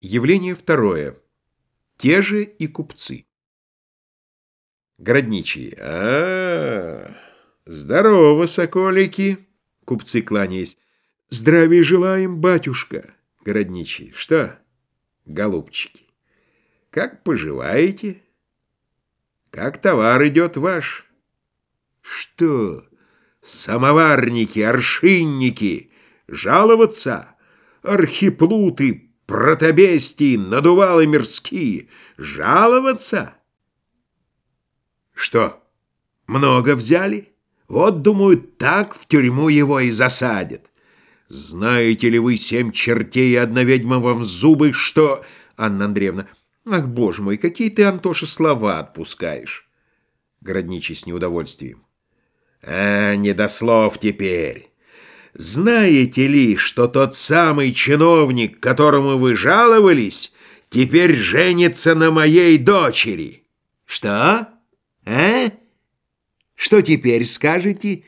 Явление второе. Те же и купцы. Городничий. а, -а, -а Здорово, соколики! Купцы, кланяясь. Здравия желаем, батюшка! Городничий. Что, голубчики, как поживаете? Как товар идет ваш? Что, самоварники, аршинники, жаловаться? Архиплуты, протобестии, надувалы мирские, жаловаться? Что, много взяли? Вот, думаю, так в тюрьму его и засадят. Знаете ли вы, семь чертей и одна ведьма вам зубы, что... Анна Андреевна, ах, боже мой, какие ты, Антоша, слова отпускаешь. Городничий с неудовольствием. А, не до слов теперь. Знаете ли, что тот самый чиновник, которому вы жаловались, теперь женится на моей дочери? Что? А? Что теперь скажете?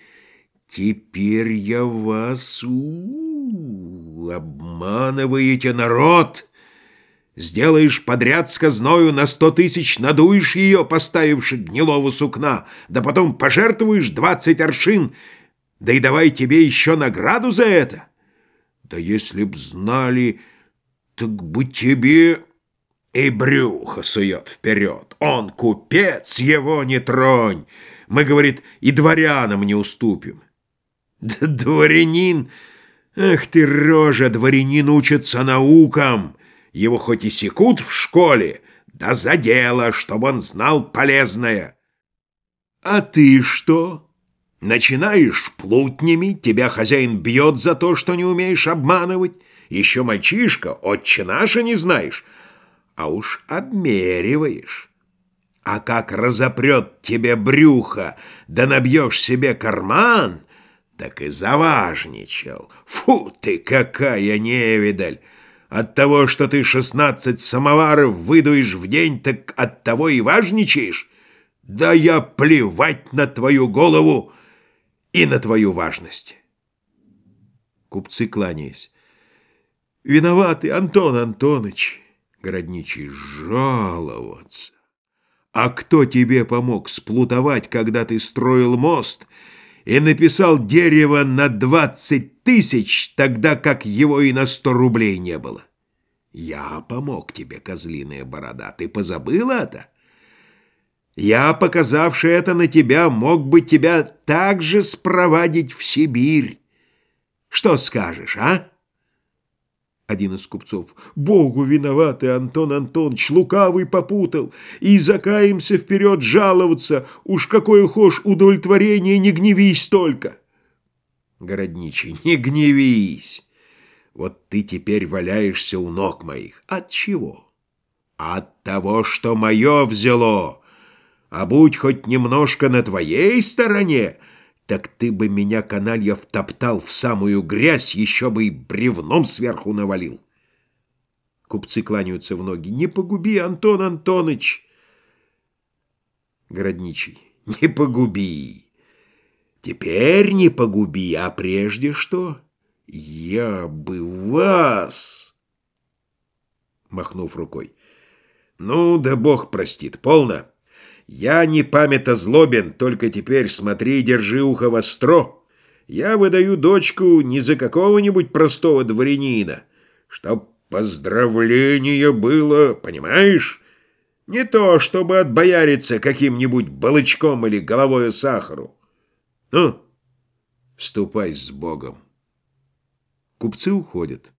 Теперь я вас у, -у обманываете народ. Сделаешь подряд сказною на сто тысяч, надуешь ее, поставивши гнилого сукна, да потом пожертвуешь двадцать аршин — да и давай тебе еще награду за это. Да если б знали, так бы тебе и брюхо сует вперед. Он купец, его не тронь. Мы, говорит, и дворянам не уступим. Да дворянин, ах ты, рожа, дворянин учится наукам. Его хоть и секут в школе, да за дело, чтобы он знал полезное. А ты что? Начинаешь плутнями, тебя хозяин бьет за то, что не умеешь обманывать. Еще мальчишка, отче наша не знаешь, а уж обмериваешь. А как разопрет тебе брюхо, да набьешь себе карман, так и заважничал. Фу ты, какая невидаль! От того, что ты шестнадцать самоваров выдуешь в день, так от того и важничаешь? Да я плевать на твою голову!» И на твою важность. Купцы, кланяясь. Виноваты, Антон Антонович, городничий, жаловаться. А кто тебе помог сплутовать, когда ты строил мост и написал дерево на двадцать тысяч, тогда как его и на сто рублей не было? Я помог тебе, козлиная борода, ты позабыла это? Я, показавший это на тебя, мог бы тебя также спровадить в Сибирь. Что скажешь, а? Один из купцов. Богу виноваты, Антон Антонович, лукавый попутал. И закаемся вперед жаловаться. Уж какое хошь удовлетворение, не гневись только. Городничий. Не гневись. Вот ты теперь валяешься у ног моих. От чего? От того, что мое взяло. А будь хоть немножко на твоей стороне, так ты бы меня, каналья, втоптал в самую грязь, еще бы и бревном сверху навалил. Купцы кланяются в ноги. Не погуби, Антон Антоныч! Городничий. Не погуби. Теперь не погуби, а прежде что? Я бы вас... Махнув рукой. Ну, да бог простит, полно. Я не памята злобен, только теперь смотри, держи ухо востро. Я выдаю дочку не за какого-нибудь простого дворянина, чтоб поздравление было, понимаешь? Не то, чтобы отбояриться каким-нибудь балычком или головою сахару. Ну, ступай с Богом. Купцы уходят.